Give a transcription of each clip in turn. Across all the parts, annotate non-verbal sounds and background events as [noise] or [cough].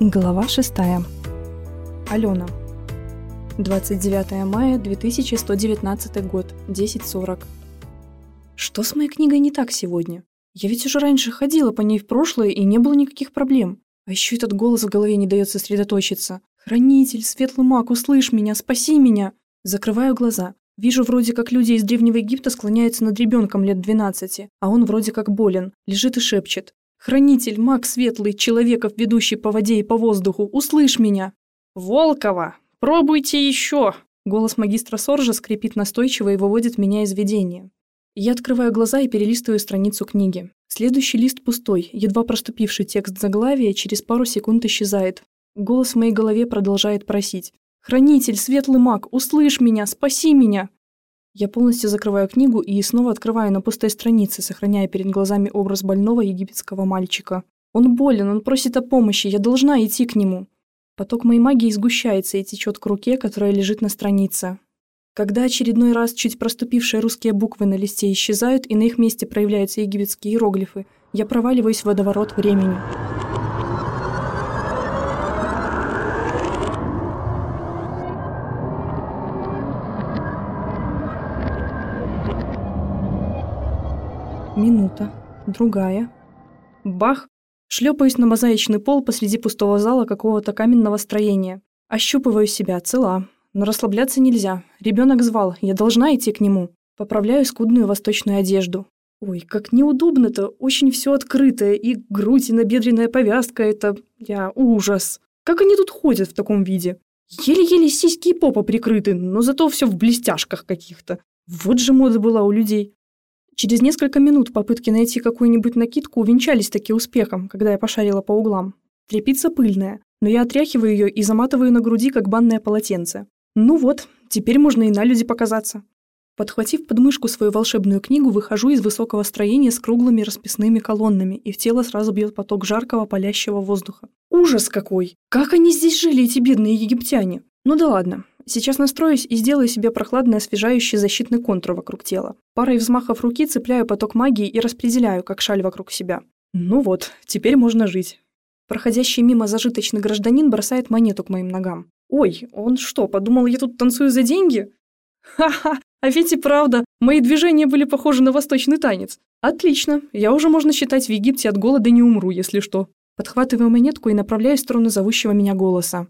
Глава 6. Алена. 29 мая 2119 год, 10.40. Что с моей книгой не так сегодня? Я ведь уже раньше ходила по ней в прошлое, и не было никаких проблем. А еще этот голос в голове не дает сосредоточиться. «Хранитель, светлый маг, услышь меня, спаси меня!» Закрываю глаза. Вижу вроде как люди из Древнего Египта склоняются над ребенком лет 12, а он вроде как болен, лежит и шепчет. Хранитель, маг светлый, человеков, ведущий по воде и по воздуху, услышь меня!» «Волкова, пробуйте еще!» Голос магистра Соржа скрипит настойчиво и выводит меня из видения. Я открываю глаза и перелистываю страницу книги. Следующий лист пустой, едва проступивший текст заглавия через пару секунд исчезает. Голос в моей голове продолжает просить. «Хранитель, светлый маг, услышь меня, спаси меня!» Я полностью закрываю книгу и снова открываю на пустой странице, сохраняя перед глазами образ больного египетского мальчика. Он болен, он просит о помощи, я должна идти к нему. Поток моей магии сгущается и течет к руке, которая лежит на странице. Когда очередной раз чуть проступившие русские буквы на листе исчезают и на их месте проявляются египетские иероглифы, я проваливаюсь в водоворот времени. Минута. Другая. Бах! Шлепаюсь на мозаичный пол посреди пустого зала какого-то каменного строения. Ощупываю себя, цела. Но расслабляться нельзя. Ребенок звал, я должна идти к нему. Поправляю скудную восточную одежду. Ой, как неудобно-то, очень все открытое, и грудь, и набедренная повязка, это... Я... ужас. Как они тут ходят в таком виде? Еле-еле сиськи и попа прикрыты, но зато все в блестяшках каких-то. Вот же мода была у людей. Через несколько минут попытки найти какую-нибудь накидку увенчались таки успехом, когда я пошарила по углам. Трепица пыльная, но я отряхиваю ее и заматываю на груди, как банное полотенце. Ну вот, теперь можно и на люди показаться. Подхватив под мышку свою волшебную книгу, выхожу из высокого строения с круглыми расписными колоннами, и в тело сразу бьет поток жаркого палящего воздуха. Ужас какой! Как они здесь жили, эти бедные египтяне? Ну да ладно, Сейчас настроюсь и сделаю себе прохладный освежающий защитный контур вокруг тела. Парой взмахов руки цепляю поток магии и распределяю, как шаль вокруг себя. Ну вот, теперь можно жить. Проходящий мимо зажиточный гражданин бросает монету к моим ногам. Ой, он что, подумал, я тут танцую за деньги? Ха-ха, а ведь и правда, мои движения были похожи на восточный танец. Отлично, я уже, можно считать, в Египте от голода не умру, если что. Подхватываю монетку и направляюсь в сторону зовущего меня голоса.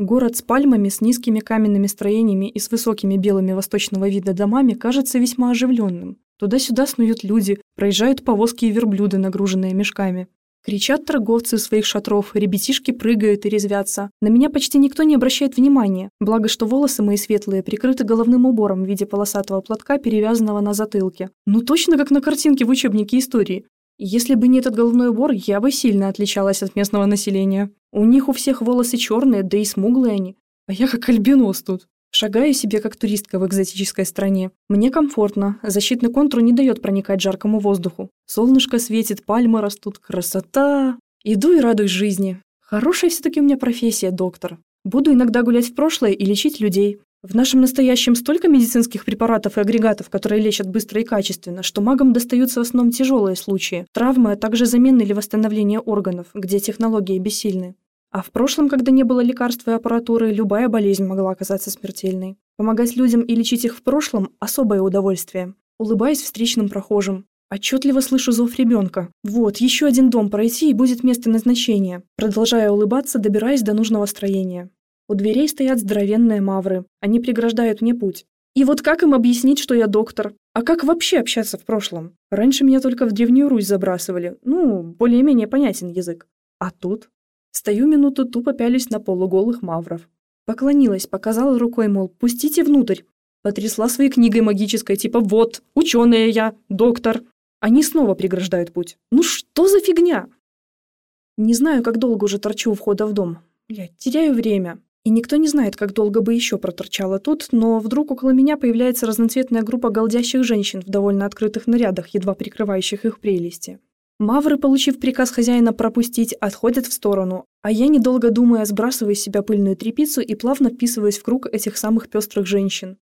Город с пальмами, с низкими каменными строениями и с высокими белыми восточного вида домами кажется весьма оживленным. Туда-сюда снуют люди, проезжают повозки и верблюды, нагруженные мешками. Кричат торговцы из своих шатров, ребятишки прыгают и резвятся. На меня почти никто не обращает внимания, благо что волосы мои светлые прикрыты головным убором в виде полосатого платка, перевязанного на затылке. Ну точно как на картинке в учебнике истории. Если бы не этот головной убор, я бы сильно отличалась от местного населения. У них у всех волосы черные, да и смуглые они. А я как альбинос тут. Шагаю себе как туристка в экзотической стране. Мне комфортно, защитный контур не дает проникать жаркому воздуху. Солнышко светит, пальмы растут, красота. Иду и радуюсь жизни. Хорошая все-таки у меня профессия, доктор. Буду иногда гулять в прошлое и лечить людей. В нашем настоящем столько медицинских препаратов и агрегатов, которые лечат быстро и качественно, что магам достаются в основном тяжелые случаи, травмы, а также замены или восстановление органов, где технологии бессильны. А в прошлом, когда не было лекарств и аппаратуры, любая болезнь могла оказаться смертельной. Помогать людям и лечить их в прошлом – особое удовольствие. Улыбаясь встречным прохожим. Отчетливо слышу зов ребенка. Вот, еще один дом пройти и будет место назначения. Продолжая улыбаться, добираясь до нужного строения. У дверей стоят здоровенные мавры. Они преграждают мне путь. И вот как им объяснить, что я доктор? А как вообще общаться в прошлом? Раньше меня только в Древнюю Русь забрасывали. Ну, более-менее понятен язык. А тут? Стою минуту, тупо пялюсь на полуголых мавров. Поклонилась, показала рукой, мол, пустите внутрь. Потрясла своей книгой магической, типа вот, ученая я, доктор. Они снова преграждают путь. Ну что за фигня? Не знаю, как долго уже торчу у входа в дом. Блядь, теряю время. И никто не знает, как долго бы еще проторчала тут, но вдруг около меня появляется разноцветная группа голдящих женщин в довольно открытых нарядах, едва прикрывающих их прелести. Мавры, получив приказ хозяина пропустить, отходят в сторону, а я, недолго думая, сбрасываю с себя пыльную тряпицу и плавно вписываюсь в круг этих самых пестрых женщин.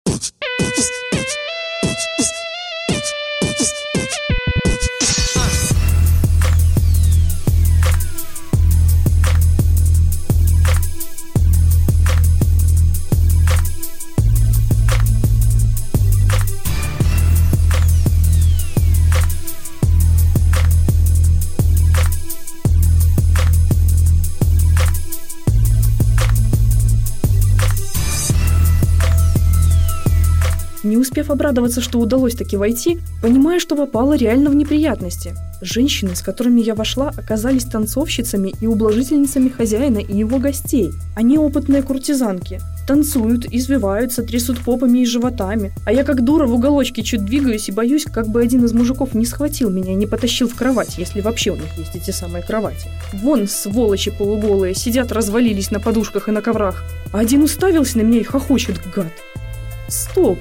Успев обрадоваться, что удалось таки войти, понимая, что попала реально в неприятности. Женщины, с которыми я вошла, оказались танцовщицами и ублажительницами хозяина и его гостей. Они опытные куртизанки. Танцуют, извиваются, трясут попами и животами. А я как дура в уголочке чуть двигаюсь и боюсь, как бы один из мужиков не схватил меня и не потащил в кровать, если вообще у них есть эти самые кровати. Вон, сволочи полуголые, сидят, развалились на подушках и на коврах. А один уставился на меня и хохочет, гад. Стоп.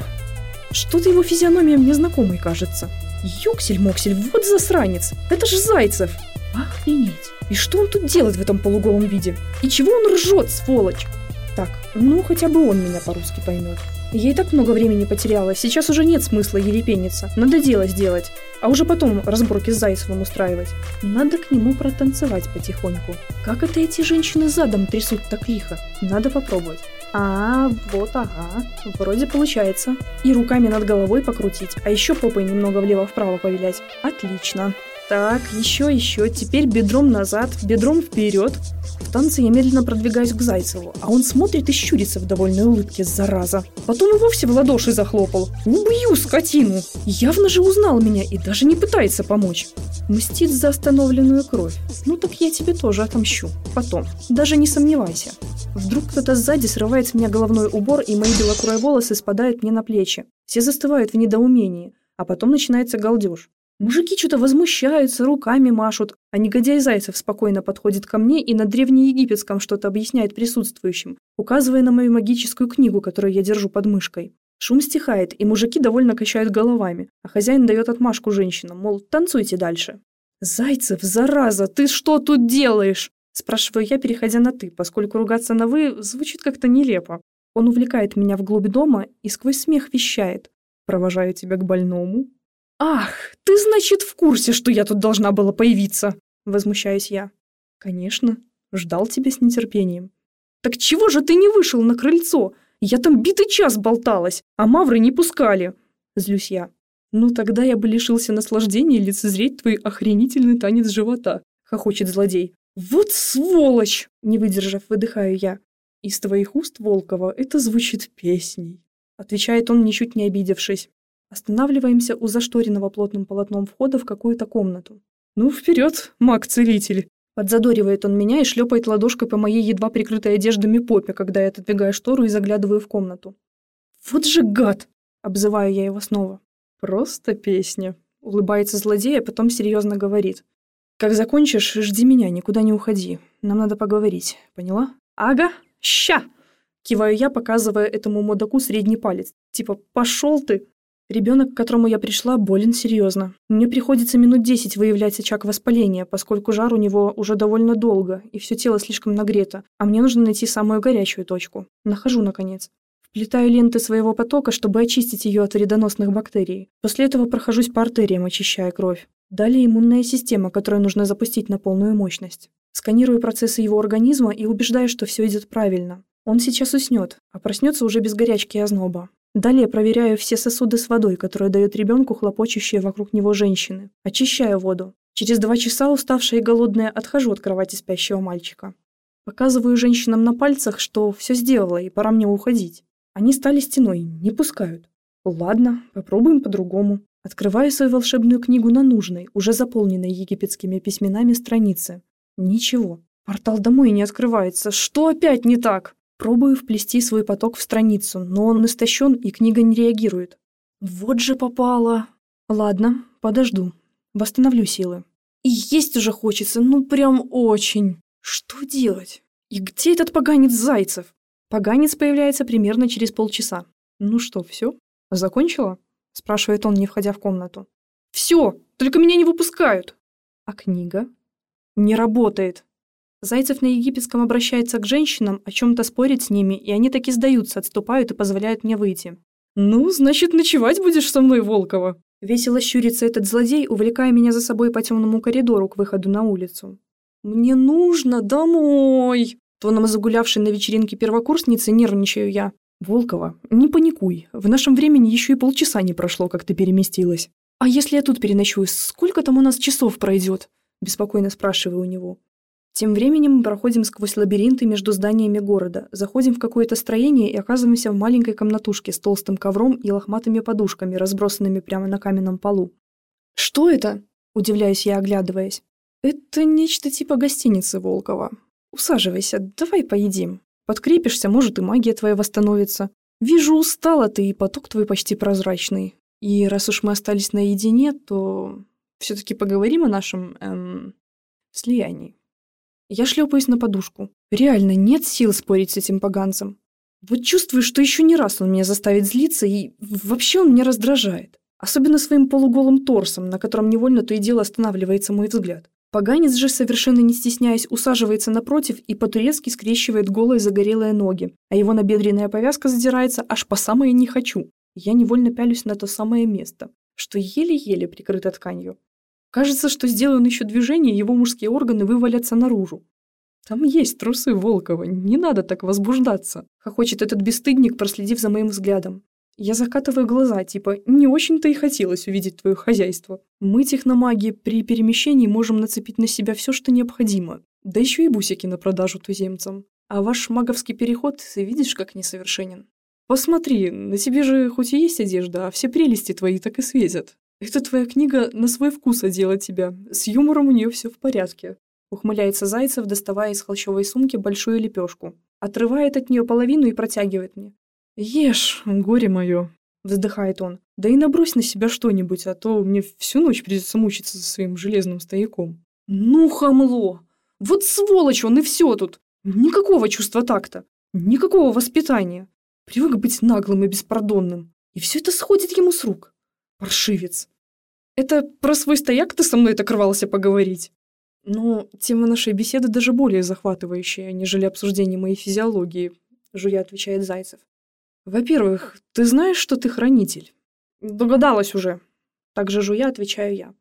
Что-то его физиономия мне знакомой кажется. Юксель-моксель, вот засранец. Это же Зайцев. Охренеть. И что он тут делает в этом полуголом виде? И чего он ржет, сволочь? Так, ну хотя бы он меня по-русски поймет. Я и так много времени потеряла, сейчас уже нет смысла ерепениться. Надо дело сделать. А уже потом разборки с Зайцевым устраивать. Надо к нему протанцевать потихоньку. Как это эти женщины задом трясут так лихо? Надо попробовать. А, вот, ага. Вроде получается. И руками над головой покрутить, а еще попой немного влево-вправо повилять. Отлично. Так, еще, еще. Теперь бедром назад, бедром вперед. В танце я медленно продвигаюсь к Зайцеву, а он смотрит и щурится в довольной улыбке, зараза. Потом и вовсе в ладоши захлопал. Убью скотину! Явно же узнал меня и даже не пытается помочь. Мстит за остановленную кровь. Ну так я тебе тоже отомщу. Потом. Даже не сомневайся. Вдруг кто-то сзади срывает с меня головной убор, и мои белокурые волосы спадают мне на плечи. Все застывают в недоумении, а потом начинается галдеж. Мужики что-то возмущаются, руками машут, а негодяй Зайцев спокойно подходит ко мне и на древнеегипетском что-то объясняет присутствующим, указывая на мою магическую книгу, которую я держу под мышкой. Шум стихает, и мужики довольно качают головами, а хозяин дает отмашку женщинам, мол, танцуйте дальше. «Зайцев, зараза, ты что тут делаешь?» Спрашиваю я, переходя на «ты», поскольку ругаться на «вы» звучит как-то нелепо. Он увлекает меня вглубь дома и сквозь смех вещает. «Провожаю тебя к больному, «Ах, ты, значит, в курсе, что я тут должна была появиться?» Возмущаюсь я. «Конечно. Ждал тебя с нетерпением». «Так чего же ты не вышел на крыльцо? Я там битый час болталась, а мавры не пускали!» Злюсь я. «Ну, тогда я бы лишился наслаждения лицезреть твой охренительный танец живота», — хохочет злодей. «Вот сволочь!» — не выдержав, выдыхаю я. «Из твоих уст, Волкова, это звучит песней», — отвечает он, ничуть не обидевшись. Останавливаемся у зашторенного плотным полотном входа в какую-то комнату. «Ну, вперед, маг-целитель!» Подзадоривает он меня и шлепает ладошкой по моей едва прикрытой одеждами попе, когда я отодвигаю штору и заглядываю в комнату. «Вот же гад!» – обзываю я его снова. «Просто песня», – улыбается злодей, а потом серьезно говорит. «Как закончишь, жди меня, никуда не уходи. Нам надо поговорить, поняла?» «Ага, ща!» Киваю я, показывая этому модаку средний палец. Типа, пошел ты! Ребенок, к которому я пришла, болен серьезно. Мне приходится минут десять выявлять очаг воспаления, поскольку жар у него уже довольно долго, и все тело слишком нагрето, а мне нужно найти самую горячую точку. Нахожу, наконец. Вплетаю ленты своего потока, чтобы очистить ее от вредоносных бактерий. После этого прохожусь по артериям, очищая кровь. Далее иммунная система, которую нужно запустить на полную мощность. Сканирую процессы его организма и убеждаю, что все идет правильно. Он сейчас уснет, а проснется уже без горячки и озноба. Далее проверяю все сосуды с водой, которые дают ребенку хлопочущие вокруг него женщины. Очищаю воду. Через два часа, уставшая и голодная, отхожу от кровати спящего мальчика. Показываю женщинам на пальцах, что все сделала и пора мне уходить. Они стали стеной, не пускают. Ладно, попробуем по-другому. Открываю свою волшебную книгу на нужной, уже заполненной египетскими письменами странице. Ничего. Портал домой не открывается. Что опять не так? Пробую вплести свой поток в страницу, но он истощен, и книга не реагирует. Вот же попало. Ладно, подожду. Восстановлю силы. И есть уже хочется, ну прям очень. Что делать? И где этот поганец Зайцев? Поганец появляется примерно через полчаса. Ну что, все? Закончила? Спрашивает он, не входя в комнату. Все, только меня не выпускают. А книга? Не работает. Зайцев на египетском обращается к женщинам, о чем-то спорит с ними, и они таки сдаются, отступают и позволяют мне выйти. «Ну, значит, ночевать будешь со мной, Волкова?» Весело щурится этот злодей, увлекая меня за собой по темному коридору к выходу на улицу. «Мне нужно домой!» Тоном загулявшей на вечеринке первокурсницы нервничаю я. «Волкова, не паникуй. В нашем времени еще и полчаса не прошло, как ты переместилась. А если я тут переночую, сколько там у нас часов пройдет?» Беспокойно спрашиваю у него. Тем временем мы проходим сквозь лабиринты между зданиями города, заходим в какое-то строение и оказываемся в маленькой комнатушке с толстым ковром и лохматыми подушками, разбросанными прямо на каменном полу. «Что это?» – удивляюсь я, оглядываясь. «Это нечто типа гостиницы Волкова. Усаживайся, давай поедим. Подкрепишься, может, и магия твоя восстановится. Вижу, устала ты, и поток твой почти прозрачный. И раз уж мы остались наедине, то все-таки поговорим о нашем, эм, слиянии». Я шлепаюсь на подушку. Реально, нет сил спорить с этим поганцем. Вот чувствую, что еще не раз он меня заставит злиться, и вообще он меня раздражает. Особенно своим полуголым торсом, на котором невольно то и дело останавливается мой взгляд. Поганец же, совершенно не стесняясь, усаживается напротив и по-турецки скрещивает голые загорелые ноги, а его набедренная повязка задирается аж по самое «не хочу». Я невольно пялюсь на то самое место, что еле-еле прикрыто тканью. Кажется, что сделаю еще движение, его мужские органы вывалятся наружу. Там есть трусы Волкова, не надо так возбуждаться. Хохочет этот бесстыдник, проследив за моим взглядом. Я закатываю глаза, типа, не очень-то и хотелось увидеть твое хозяйство. Мы, техномаги, при перемещении можем нацепить на себя все, что необходимо. Да еще и бусики на продажу туземцам. А ваш маговский переход, видишь, как несовершенен. Посмотри, на тебе же хоть и есть одежда, а все прелести твои так и светят. «Это твоя книга на свой вкус одела тебя. С юмором у нее все в порядке», — ухмыляется Зайцев, доставая из холщовой сумки большую лепешку. Отрывает от нее половину и протягивает мне. «Ешь, горе мое», — вздыхает он. «Да и набрось на себя что-нибудь, а то мне всю ночь придется мучиться со своим железным стояком». «Ну, хамло! Вот сволочь он и все тут! Никакого чувства такта, никакого воспитания. Привык быть наглым и беспардонным. И все это сходит ему с рук. Паршивец. Это про свой стояк ты со мной так рвался поговорить? Ну, тема нашей беседы даже более захватывающая, нежели обсуждение моей физиологии, жуя отвечает Зайцев. Во-первых, ты знаешь, что ты хранитель? Догадалась уже. Так же жуя отвечаю я.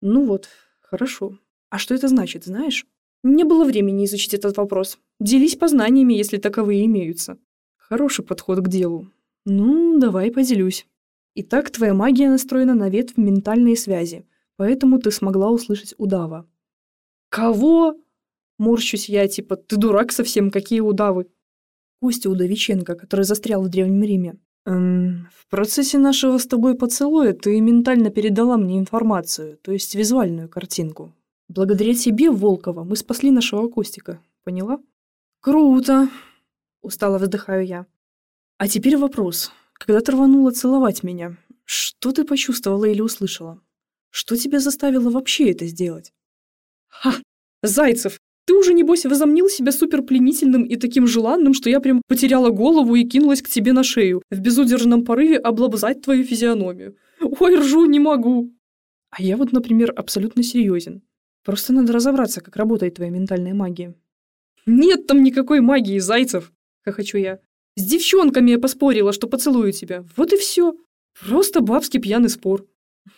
Ну вот, хорошо. А что это значит, знаешь? Не было времени изучить этот вопрос. Делись познаниями, если таковые имеются. Хороший подход к делу. Ну, давай поделюсь. Итак, твоя магия настроена на ветвь ментальной связи, поэтому ты смогла услышать удава. Кого? Морщусь я, типа, ты дурак совсем, какие удавы? Костя Удовиченко, который застрял в Древнем Риме. Эм, в процессе нашего с тобой поцелуя ты ментально передала мне информацию, то есть визуальную картинку. Благодаря тебе, Волкова, мы спасли нашего Костика. Поняла? Круто! Устало вздыхаю я. А теперь вопрос. Когда ты рванула целовать меня, что ты почувствовала или услышала? Что тебя заставило вообще это сделать? Ха! Зайцев, ты уже, небось, возомнил себя суперпленительным и таким желанным, что я прям потеряла голову и кинулась к тебе на шею, в безудержном порыве облобзать твою физиономию. Ой, ржу, не могу. А я вот, например, абсолютно серьезен. Просто надо разобраться, как работает твоя ментальная магия. Нет там никакой магии, Зайцев, хохочу я. С девчонками я поспорила, что поцелую тебя. Вот и все. Просто бабский пьяный спор.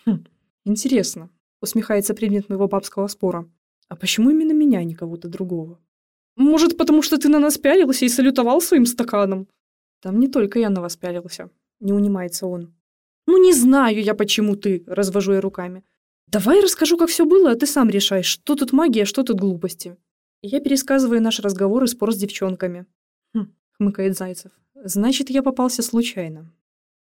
Хм, интересно, усмехается предмет моего бабского спора. А почему именно меня, а не кого-то другого? Может, потому что ты на нас пялился и салютовал своим стаканом? Там не только я на вас пялился. Не унимается он. Ну не знаю я, почему ты, развожу я руками. Давай расскажу, как все было, а ты сам решай, что тут магия, что тут глупости. Я пересказываю наш разговор и спор с девчонками. Хмыкает Зайцев. Значит, я попался случайно.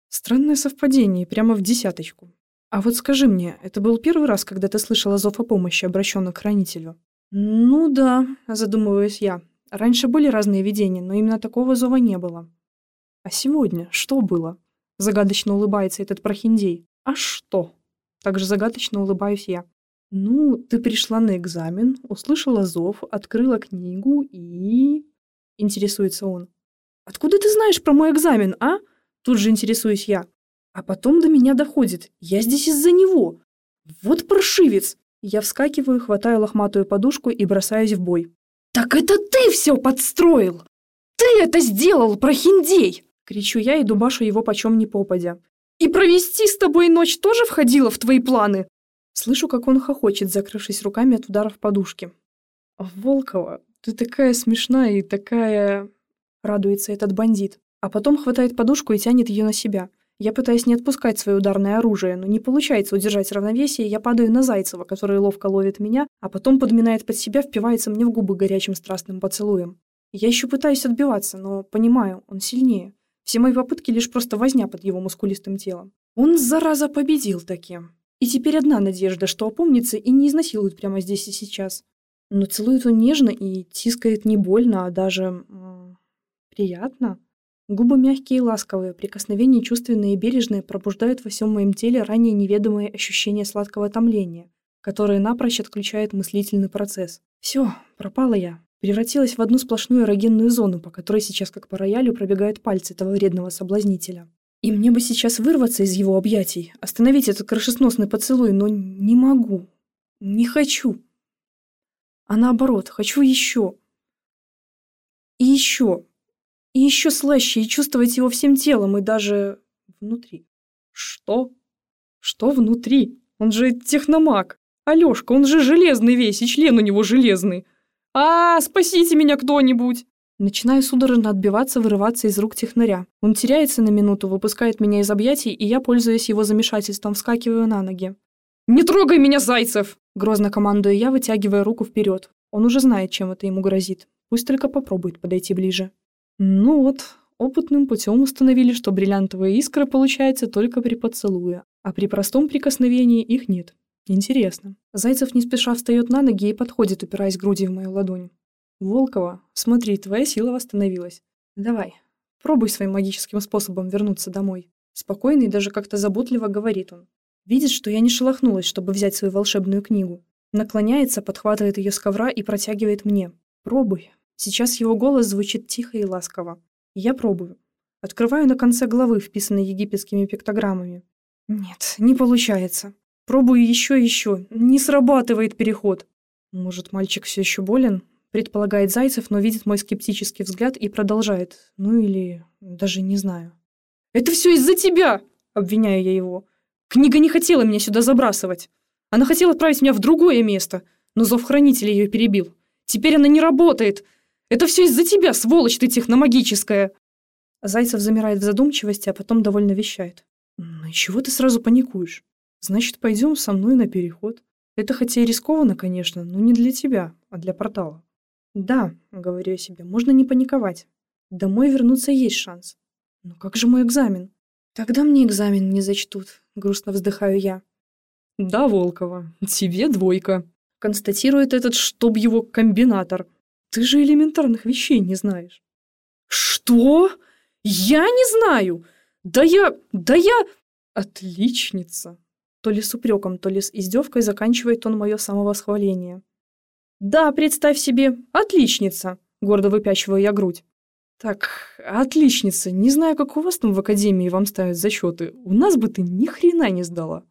Странное совпадение, прямо в десяточку. А вот скажи мне, это был первый раз, когда ты слышала зов о помощи, обращенный к хранителю? Ну да, задумываюсь я. Раньше были разные видения, но именно такого зова не было. А сегодня что было? Загадочно улыбается этот прохиндей. А что? Также загадочно улыбаюсь я. Ну, ты пришла на экзамен, услышала зов, открыла книгу и... Интересуется он. «Откуда ты знаешь про мой экзамен, а?» Тут же интересуюсь я. А потом до меня доходит. Я здесь из-за него. Вот паршивец. Я вскакиваю, хватаю лохматую подушку и бросаюсь в бой. «Так это ты все подстроил! Ты это сделал, прохиндей!» Кричу я и дубашу его почем не попадя. «И провести с тобой ночь тоже входило в твои планы?» Слышу, как он хохочет, закрывшись руками от ударов подушки. «Волкова, ты такая смешная и такая...» Радуется этот бандит. А потом хватает подушку и тянет ее на себя. Я пытаюсь не отпускать свое ударное оружие, но не получается удержать равновесие, я падаю на Зайцева, который ловко ловит меня, а потом подминает под себя, впивается мне в губы горячим страстным поцелуем. Я еще пытаюсь отбиваться, но понимаю, он сильнее. Все мои попытки лишь просто возня под его мускулистым телом. Он, зараза, победил таким. И теперь одна надежда, что опомнится и не изнасилует прямо здесь и сейчас. Но целует он нежно и тискает не больно, а даже... Приятно. Губы мягкие и ласковые, прикосновения чувственные и бережные пробуждают во всем моем теле ранее неведомые ощущения сладкого томления, которое напрочь отключает мыслительный процесс. Все, пропала я. Превратилась в одну сплошную эрогенную зону, по которой сейчас как по роялю пробегают пальцы этого вредного соблазнителя. И мне бы сейчас вырваться из его объятий, остановить этот крышесносный поцелуй, но не могу. Не хочу. А наоборот, хочу еще. И еще. И еще слаще, и чувствовать его всем телом, и даже внутри. Что? Что внутри? Он же техномаг. Алёшка, он же железный весь, и член у него железный. А, спасите меня кто-нибудь! Начинаю судорожно отбиваться, вырываться из рук технаря. Он теряется на минуту, выпускает меня из объятий, и я, пользуясь его замешательством, вскакиваю на ноги. «Не трогай меня, Зайцев!» Грозно командую я, вытягивая руку вперед. Он уже знает, чем это ему грозит. Пусть только попробует подойти ближе. Ну вот, опытным путем установили, что бриллиантовые искры получаются только при поцелуе, а при простом прикосновении их нет. Интересно. Зайцев не спеша встает на ноги и подходит, упираясь грудью в мою ладонь. «Волкова, смотри, твоя сила восстановилась. Давай, пробуй своим магическим способом вернуться домой». Спокойно и даже как-то заботливо говорит он. Видит, что я не шелохнулась, чтобы взять свою волшебную книгу. Наклоняется, подхватывает ее с ковра и протягивает мне. «Пробуй, Сейчас его голос звучит тихо и ласково. Я пробую. Открываю на конце главы, вписанной египетскими пиктограммами. Нет, не получается. Пробую еще и еще. Не срабатывает переход. Может, мальчик все еще болен? Предполагает Зайцев, но видит мой скептический взгляд и продолжает. Ну или... даже не знаю. «Это все из-за тебя!» — обвиняю я его. «Книга не хотела меня сюда забрасывать. Она хотела отправить меня в другое место, но зов хранителя ее перебил. Теперь она не работает. Это все из-за тебя, сволочь ты техномагическая!» Зайцев замирает в задумчивости, а потом довольно вещает. «Ну и чего ты сразу паникуешь? Значит, пойдем со мной на переход. Это хотя и рискованно, конечно, но не для тебя, а для портала». «Да», — говорю я себе, — «можно не паниковать. Домой вернуться есть шанс. Но как же мой экзамен?» «Тогда мне экзамен не зачтут», — грустно вздыхаю я. «Да, Волкова, тебе двойка», — констатирует этот, чтоб его комбинатор — ты же элементарных вещей не знаешь. Что? Я не знаю? Да я... Да я... Отличница. То ли с упреком, то ли с издевкой заканчивает он мое самовосхваление. Да, представь себе, отличница. Гордо выпячиваю я грудь. Так, отличница. Не знаю, как у вас там в академии вам ставят зачеты. У нас бы ты ни хрена не сдала.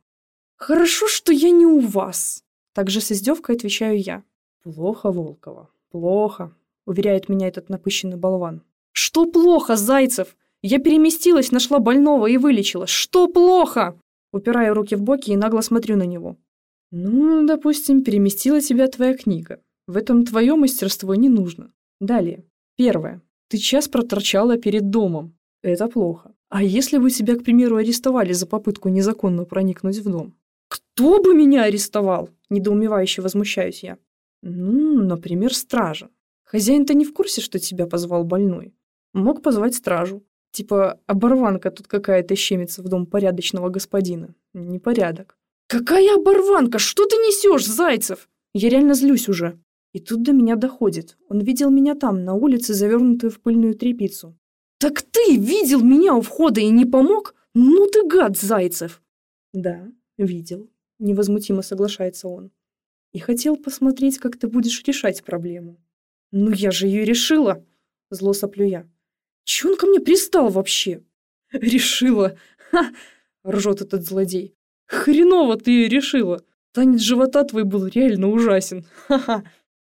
Хорошо, что я не у вас. Также с издевкой отвечаю я. Плохо, Волкова. «Плохо», — уверяет меня этот напыщенный болван. «Что плохо, Зайцев? Я переместилась, нашла больного и вылечила. Что плохо?» Упираю руки в боки и нагло смотрю на него. «Ну, допустим, переместила тебя твоя книга. В этом твое мастерство не нужно. Далее. Первое. Ты час проторчала перед домом. Это плохо. А если бы тебя, к примеру, арестовали за попытку незаконно проникнуть в дом? Кто бы меня арестовал? Недоумевающе возмущаюсь я. Ну, например, стража. Хозяин-то не в курсе, что тебя позвал больной. Мог позвать стражу. Типа, оборванка тут какая-то щемится в дом порядочного господина. Непорядок. Какая оборванка? Что ты несешь, Зайцев? Я реально злюсь уже. И тут до меня доходит. Он видел меня там, на улице, завернутую в пыльную тряпицу. «Так ты видел меня у входа и не помог? Ну ты гад, Зайцев!» «Да, видел», — невозмутимо соглашается он и хотел посмотреть, как ты будешь решать проблему. Ну я же ее решила, зло соплю я. Че он ко мне пристал вообще? Решила. Ржет этот злодей. Хреново ты решила. Танец живота твой был реально ужасен. Ха-ха.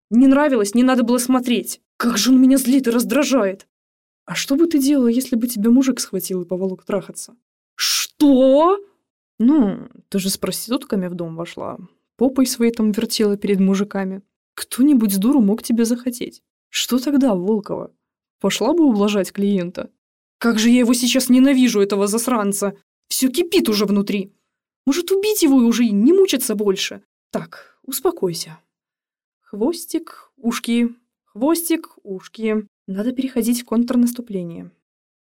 Не нравилось, не надо было смотреть. Как же он меня злит и раздражает. А что бы ты делала, если бы тебя мужик схватил и поволок трахаться? Что? Ну, ты же с проститутками в дом вошла попой своей там вертела перед мужиками. Кто-нибудь с дуру мог тебе захотеть. Что тогда, Волкова? Пошла бы ублажать клиента? Как же я его сейчас ненавижу, этого засранца! Все кипит уже внутри. Может, убить его и уже не мучиться больше? Так, успокойся. Хвостик, ушки, хвостик, ушки. Надо переходить в контрнаступление.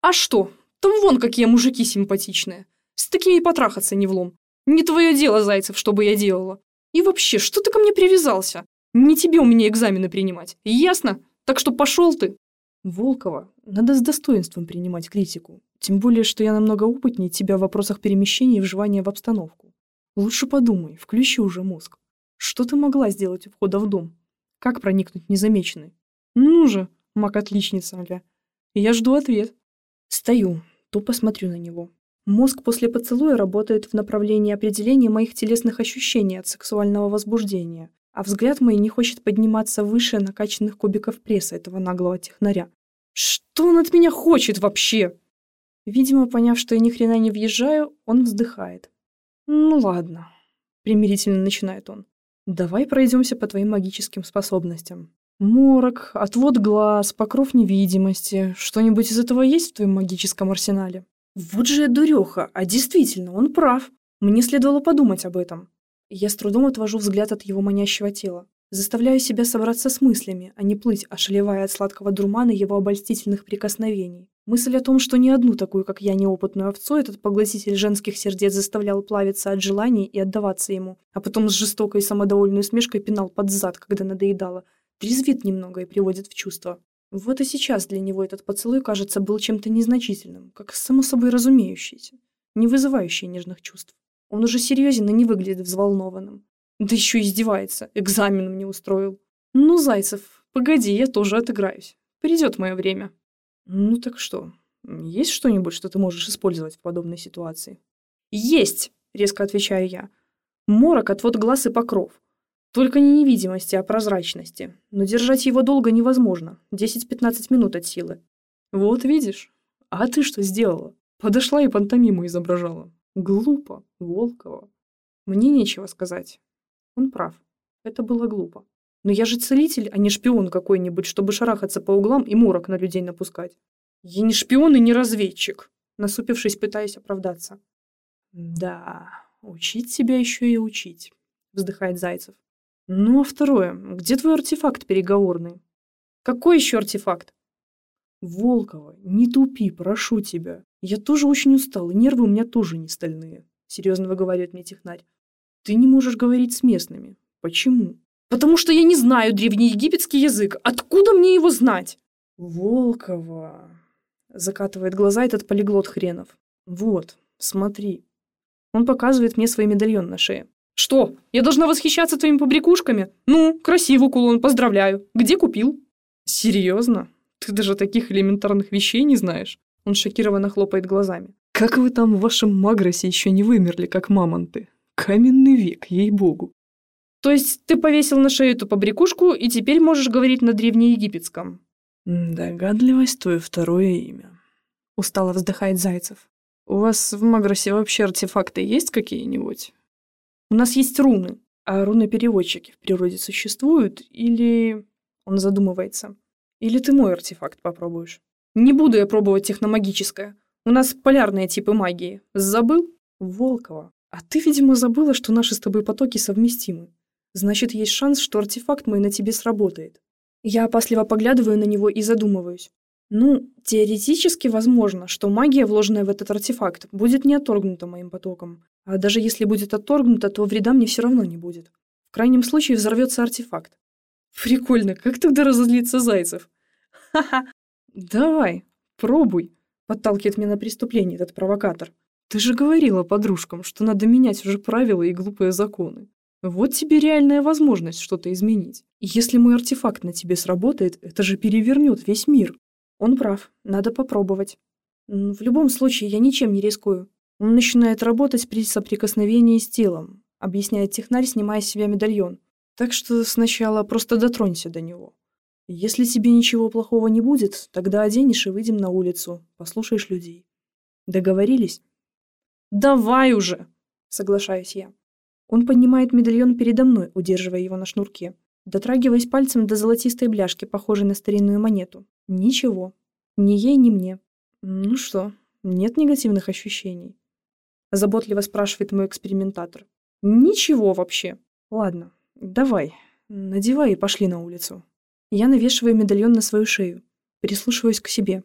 А что? Там вон какие мужики симпатичные. С такими потрахаться не влом. Не твое дело, Зайцев, что бы я делала. И вообще, что ты ко мне привязался? Не тебе у меня экзамены принимать, ясно? Так что пошел ты. Волкова, надо с достоинством принимать критику. Тем более, что я намного опытнее тебя в вопросах перемещения и вживания в обстановку. Лучше подумай, включи уже мозг. Что ты могла сделать у входа в дом? Как проникнуть незамеченной? Ну же, маг-отличница, Аля. Я жду ответ. Стою, тупо смотрю на него. Мозг после поцелуя работает в направлении определения моих телесных ощущений от сексуального возбуждения, а взгляд мой не хочет подниматься выше накачанных кубиков пресса этого наглого технаря. Что он от меня хочет вообще? Видимо, поняв, что я ни хрена не въезжаю, он вздыхает. Ну ладно, примирительно начинает он. Давай пройдемся по твоим магическим способностям. Морок, отвод глаз, покров невидимости. Что-нибудь из этого есть в твоем магическом арсенале? Вот же дуреха, а действительно, он прав. Мне следовало подумать об этом. Я с трудом отвожу взгляд от его манящего тела. Заставляю себя собраться с мыслями, а не плыть, ошалевая от сладкого дурмана его обольстительных прикосновений. Мысль о том, что ни одну такую, как я, неопытную овцу, этот поглотитель женских сердец заставлял плавиться от желаний и отдаваться ему, а потом с жестокой самодовольной усмешкой пинал под зад, когда надоедало, трезвит немного и приводит в чувство. Вот и сейчас для него этот поцелуй, кажется, был чем-то незначительным, как само собой разумеющийся, не вызывающий нежных чувств. Он уже серьезен и не выглядит взволнованным. Да еще издевается, экзамен мне устроил. Ну, Зайцев, погоди, я тоже отыграюсь. Придет мое время. Ну так что, есть что-нибудь, что ты можешь использовать в подобной ситуации? Есть, резко отвечаю я. Морок, отвод глаз и покров. Только не невидимости, а прозрачности. Но держать его долго невозможно. 10-15 минут от силы. Вот видишь. А ты что сделала? Подошла и пантомиму изображала. Глупо, Волкова. Мне нечего сказать. Он прав. Это было глупо. Но я же целитель, а не шпион какой-нибудь, чтобы шарахаться по углам и морок на людей напускать. Я не шпион и не разведчик, насупившись, пытаясь оправдаться. Да, учить себя еще и учить, вздыхает Зайцев. Ну а второе, где твой артефакт переговорный? Какой еще артефакт? Волкова, не тупи, прошу тебя. Я тоже очень устал, и нервы у меня тоже не стальные. Серьезно выговаривает мне технарь. Ты не можешь говорить с местными. Почему? Потому что я не знаю древнеегипетский язык. Откуда мне его знать? Волкова. Закатывает глаза этот полиглот хренов. Вот, смотри. Он показывает мне свой медальон на шее. «Что, я должна восхищаться твоими побрякушками? Ну, красивый кулон, поздравляю. Где купил?» «Серьезно? Ты даже таких элементарных вещей не знаешь?» Он шокированно хлопает глазами. «Как вы там в вашем Магросе еще не вымерли, как мамонты? Каменный век, ей-богу!» «То есть ты повесил на шею эту побрякушку и теперь можешь говорить на древнеегипетском?» «Догадливость — твое второе имя», — устало вздыхает Зайцев. «У вас в Магросе вообще артефакты есть какие-нибудь?» У нас есть руны, а руны-переводчики в природе существуют или... Он задумывается. Или ты мой артефакт попробуешь? Не буду я пробовать техномагическое. У нас полярные типы магии. Забыл? Волкова. А ты, видимо, забыла, что наши с тобой потоки совместимы. Значит, есть шанс, что артефакт мой на тебе сработает. Я опасливо поглядываю на него и задумываюсь. Ну, теоретически возможно, что магия, вложенная в этот артефакт, будет не отторгнута моим потоком. А даже если будет отторгнуто, то вреда мне все равно не будет. В крайнем случае взорвется артефакт. Прикольно, как тогда разозлится Зайцев? Ха-ха. Давай, пробуй, подталкивает меня на преступление этот провокатор. Ты же говорила подружкам, что надо менять уже правила и глупые законы. Вот тебе реальная возможность что-то изменить. Если мой артефакт на тебе сработает, это же перевернет весь мир. Он прав, надо попробовать. В любом случае, я ничем не рискую. Он начинает работать при соприкосновении с телом, объясняет технарь, снимая с себя медальон. Так что сначала просто дотронься до него. Если тебе ничего плохого не будет, тогда оденешь и выйдем на улицу, послушаешь людей. Договорились? Давай уже, соглашаюсь я. Он поднимает медальон передо мной, удерживая его на шнурке, дотрагиваясь пальцем до золотистой бляшки, похожей на старинную монету. Ничего. Ни ей, ни мне. Ну что, нет негативных ощущений. Заботливо спрашивает мой экспериментатор. Ничего вообще. Ладно, давай, надевай и пошли на улицу. Я навешиваю медальон на свою шею. Прислушиваюсь к себе.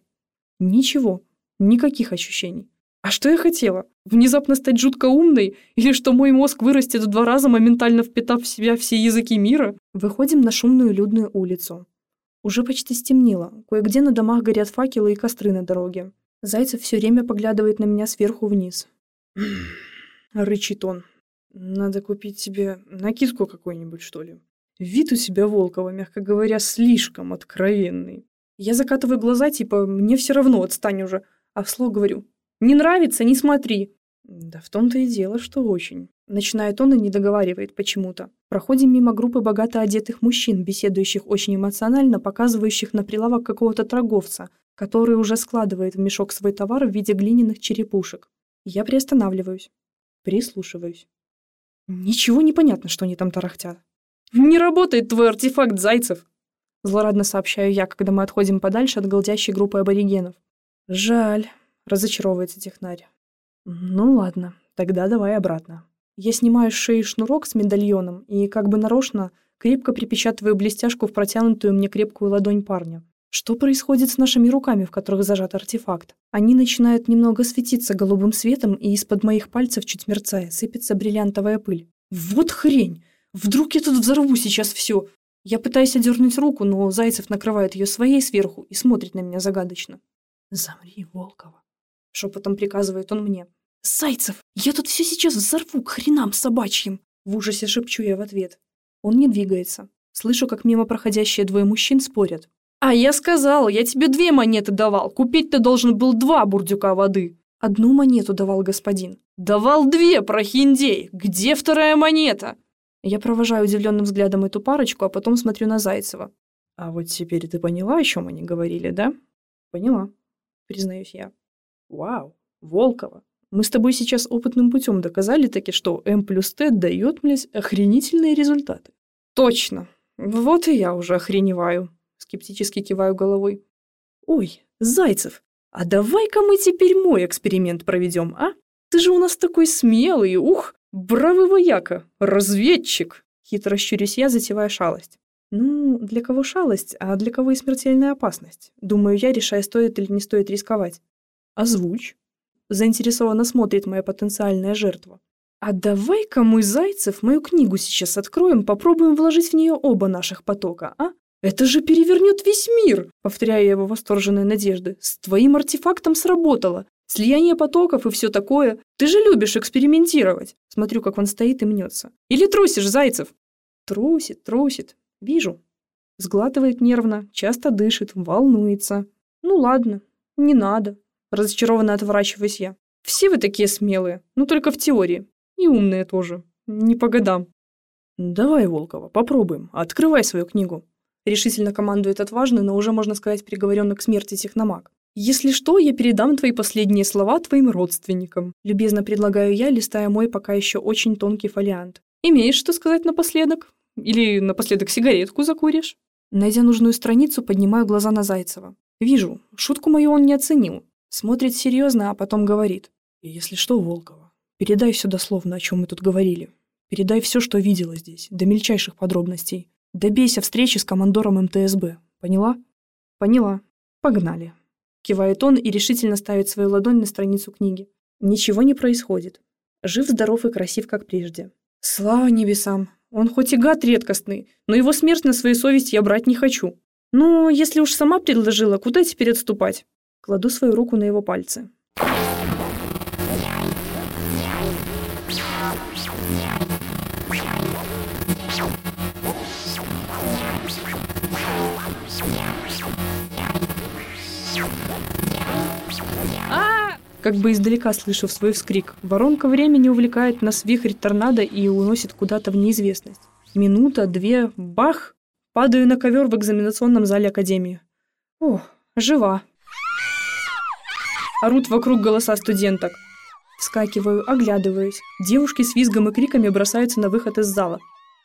Ничего, никаких ощущений. А что я хотела? Внезапно стать жутко умной? Или что мой мозг вырастет в два раза, моментально впитав в себя все языки мира? Выходим на шумную людную улицу. Уже почти стемнело. Кое-где на домах горят факелы и костры на дороге. Зайцев все время поглядывает на меня сверху вниз. [clears throat] Рычит он. Надо купить себе накидку какую-нибудь, что ли. Вид у себя Волкова, мягко говоря, слишком откровенный. Я закатываю глаза, типа, мне все равно, отстань уже. А вслух говорю, не нравится, не смотри. Да в том-то и дело, что очень. Начинает он и не договаривает почему-то. Проходим мимо группы богато одетых мужчин, беседующих очень эмоционально, показывающих на прилавок какого-то торговца, который уже складывает в мешок свой товар в виде глиняных черепушек. Я приостанавливаюсь. Прислушиваюсь. Ничего не понятно, что они там тарахтят. «Не работает твой артефакт, Зайцев!» Злорадно сообщаю я, когда мы отходим подальше от голдящей группы аборигенов. «Жаль», — разочаровывается технарь. «Ну ладно, тогда давай обратно». Я снимаю с шеи шнурок с медальоном и, как бы нарочно, крепко припечатываю блестяшку в протянутую мне крепкую ладонь парня. Что происходит с нашими руками, в которых зажат артефакт? Они начинают немного светиться голубым светом, и из-под моих пальцев, чуть мерцая, сыпется бриллиантовая пыль. Вот хрень! Вдруг я тут взорву сейчас все. Я пытаюсь одернуть руку, но Зайцев накрывает ее своей сверху и смотрит на меня загадочно. «Замри, Волкова», — шепотом приказывает он мне. «Зайцев, я тут все сейчас взорву к хренам собачьим!» В ужасе шепчу я в ответ. Он не двигается. Слышу, как мимо проходящие двое мужчин спорят. «А я сказал, я тебе две монеты давал. Купить ты должен был два бурдюка воды». «Одну монету давал господин». «Давал две, прохиндей! Где вторая монета?» Я провожаю удивленным взглядом эту парочку, а потом смотрю на Зайцева. «А вот теперь ты поняла, о чем они говорили, да?» «Поняла», признаюсь я. «Вау, Волкова, мы с тобой сейчас опытным путем доказали таки, что М плюс Т дает, блядь, охренительные результаты». «Точно. Вот и я уже охреневаю», скептически киваю головой. «Ой, Зайцев, а давай-ка мы теперь мой эксперимент проведем, а? Ты же у нас такой смелый, ух!» «Бравый вояка! Разведчик!» Хитро щурюсь я, затевая шалость. Ну, для кого шалость, а для кого и смертельная опасность? Думаю я, решая, стоит или не стоит рисковать. Озвучь. Заинтересованно смотрит моя потенциальная жертва. А давай-ка мы, Зайцев, мою книгу сейчас откроем, попробуем вложить в нее оба наших потока, а? Это же перевернет весь мир, повторяю его восторженные надежды. С твоим артефактом сработало. Слияние потоков и все такое. Ты же любишь экспериментировать. Смотрю, как он стоит и мнется. Или трусишь, Зайцев? Трусит, трусит. Вижу. Сглатывает нервно, часто дышит, волнуется. Ну ладно, не надо. Разочарованно отворачиваюсь я. Все вы такие смелые, но только в теории. И умные тоже. Не по годам. Давай, Волкова, попробуем. Открывай свою книгу. Решительно командует отважный, но уже, можно сказать, приговоренный к смерти техномаг. «Если что, я передам твои последние слова твоим родственникам», любезно предлагаю я, листая мой пока еще очень тонкий фолиант. «Имеешь что сказать напоследок? Или напоследок сигаретку закуришь?» Найдя нужную страницу, поднимаю глаза на Зайцева. Вижу, шутку мою он не оценил. Смотрит серьезно, а потом говорит. «Если что, Волкова, передай все дословно, о чем мы тут говорили. Передай все, что видела здесь, до мельчайших подробностей. Добейся встречи с командором МТСБ. Поняла?» «Поняла. Погнали». Кивает он и решительно ставит свою ладонь на страницу книги. Ничего не происходит. Жив, здоров и красив, как прежде. Слава небесам! Он хоть и гад редкостный, но его смерть на свою совесть я брать не хочу. Но если уж сама предложила, куда теперь отступать? Кладу свою руку на его пальцы. Как бы издалека слышу свой вскрик. Воронка времени увлекает нас вихрь торнадо и уносит куда-то в неизвестность. Минута, две, бах! Падаю на ковер в экзаменационном зале Академии. Ох, жива. Орут вокруг голоса студенток. Вскакиваю, оглядываюсь. Девушки с визгом и криками бросаются на выход из зала.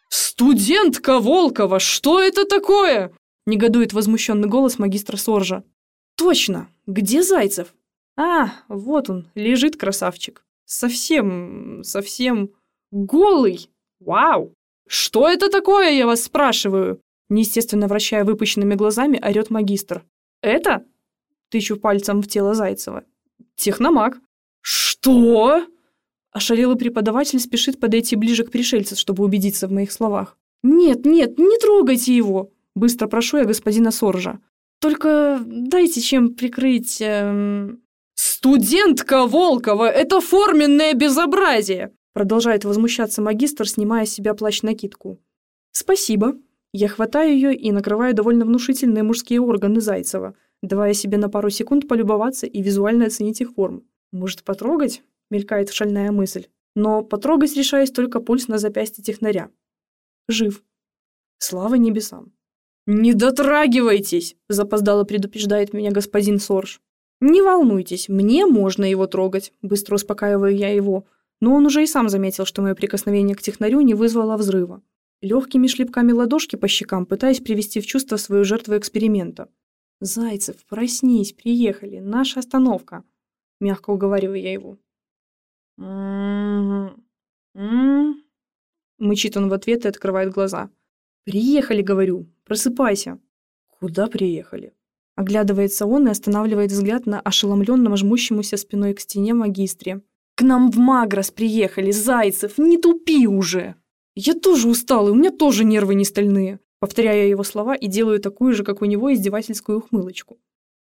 «Студентка Волкова, что это такое?» Негодует возмущенный голос магистра Соржа. «Точно! Где Зайцев?» А, вот он, лежит красавчик. Совсем, совсем голый. Вау! Что это такое, я вас спрашиваю? Неестественно вращая выпущенными глазами, орет магистр. Это? Тычу пальцем в тело Зайцева. Техномаг. Что? Ошалелый преподаватель спешит подойти ближе к пришельцу, чтобы убедиться в моих словах. «Нет, нет, не трогайте его!» Быстро прошу я господина Соржа. «Только дайте чем прикрыть...» эм... «Студентка Волкова! Это форменное безобразие!» Продолжает возмущаться магистр, снимая с себя плащ-накидку. «Спасибо». Я хватаю ее и накрываю довольно внушительные мужские органы Зайцева, давая себе на пару секунд полюбоваться и визуально оценить их форму. Может, потрогать? Мелькает шальная мысль. Но потрогать решаюсь только пульс на запястье технаря. Жив. Слава небесам. «Не дотрагивайтесь!» – запоздало предупреждает меня господин Сорж. «Не волнуйтесь, мне можно его трогать», – быстро успокаиваю я его. Но он уже и сам заметил, что мое прикосновение к технарю не вызвало взрыва. Легкими шлепками ладошки по щекам, пытаясь привести в чувство свою жертву эксперимента. «Зайцев, проснись, приехали, наша остановка», – мягко уговариваю я его. «М-м-м», мычит он в ответ и открывает глаза. «Приехали, говорю, просыпайся». «Куда приехали?» Оглядывается он и останавливает взгляд на ошеломленном жмущемуся спиной к стене магистре. «К нам в Магрос приехали, Зайцев, не тупи уже!» «Я тоже устал, и у меня тоже нервы не стальные», повторяю его слова и делаю такую же, как у него, издевательскую ухмылочку.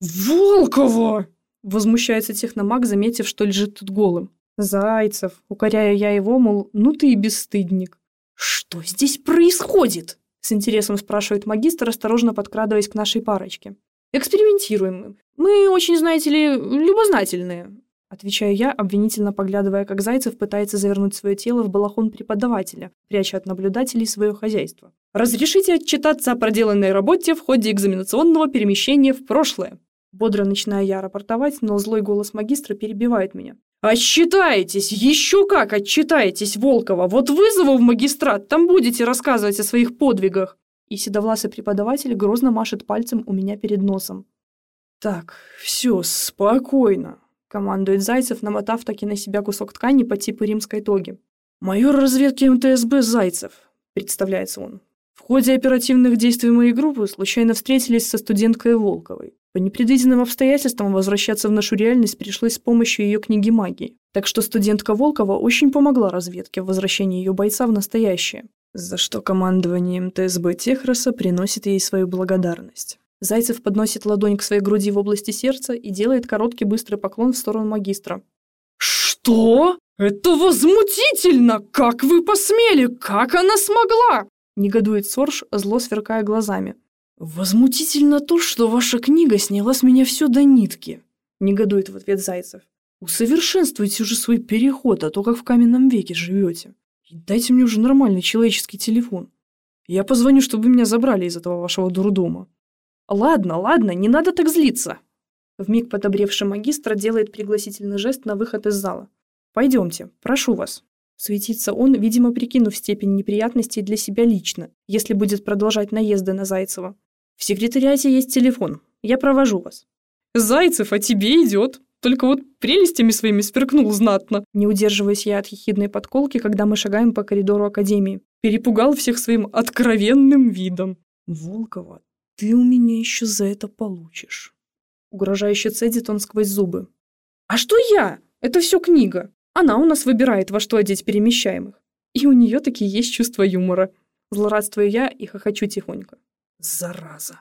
«Волкова!» Возмущается техномаг, заметив, что лежит тут голым. «Зайцев!» Укоряю я его, мол, ну ты и бесстыдник. «Что здесь происходит?» С интересом спрашивает магистр, осторожно подкрадываясь к нашей парочке. «Экспериментируем. Мы очень, знаете ли, любознательные. Отвечаю я, обвинительно поглядывая, как Зайцев пытается завернуть свое тело в балахон преподавателя, пряча от наблюдателей свое хозяйство. «Разрешите отчитаться о проделанной работе в ходе экзаменационного перемещения в прошлое». Бодро начинаю я рапортовать, но злой голос магистра перебивает меня. «Отчитаетесь! Еще как отчитаетесь, Волкова! Вот вызову в магистрат, там будете рассказывать о своих подвигах!» И седовласый преподаватель грозно машет пальцем у меня перед носом. «Так, все, спокойно командует Зайцев, намотав таки на себя кусок ткани по типу римской тоги. «Майор разведки МТСБ Зайцев», – представляется он. В ходе оперативных действий моей группы случайно встретились со студенткой Волковой. По непредвиденным обстоятельствам возвращаться в нашу реальность пришлось с помощью ее книги магии. Так что студентка Волкова очень помогла разведке в возвращении ее бойца в настоящее, за что командование МТСБ Техроса приносит ей свою благодарность. Зайцев подносит ладонь к своей груди в области сердца и делает короткий быстрый поклон в сторону магистра. «Что? Это возмутительно! Как вы посмели? Как она смогла?» Негодует Сорж, зло сверкая глазами. «Возмутительно то, что ваша книга сняла с меня все до нитки», негодует в ответ Зайцев. «Усовершенствуйте уже свой переход, а то как в каменном веке живете. И дайте мне уже нормальный человеческий телефон. Я позвоню, чтобы меня забрали из этого вашего дурдома». «Ладно, ладно, не надо так злиться!» Вмиг подобревший магистр делает пригласительный жест на выход из зала. «Пойдемте, прошу вас». Светится он, видимо, прикинув степень неприятностей для себя лично, если будет продолжать наезды на Зайцева. «В секретариате есть телефон. Я провожу вас». «Зайцев, а тебе идет. Только вот прелестями своими сверкнул знатно». Не удерживаюсь я от хихидной подколки, когда мы шагаем по коридору Академии. Перепугал всех своим откровенным видом. «Волкова, ты у меня еще за это получишь. Угрожающе цедит он сквозь зубы. А что я? Это все книга. Она у нас выбирает, во что одеть перемещаемых. И у нее таки есть чувство юмора. Злорадствую я и хохочу тихонько. Зараза.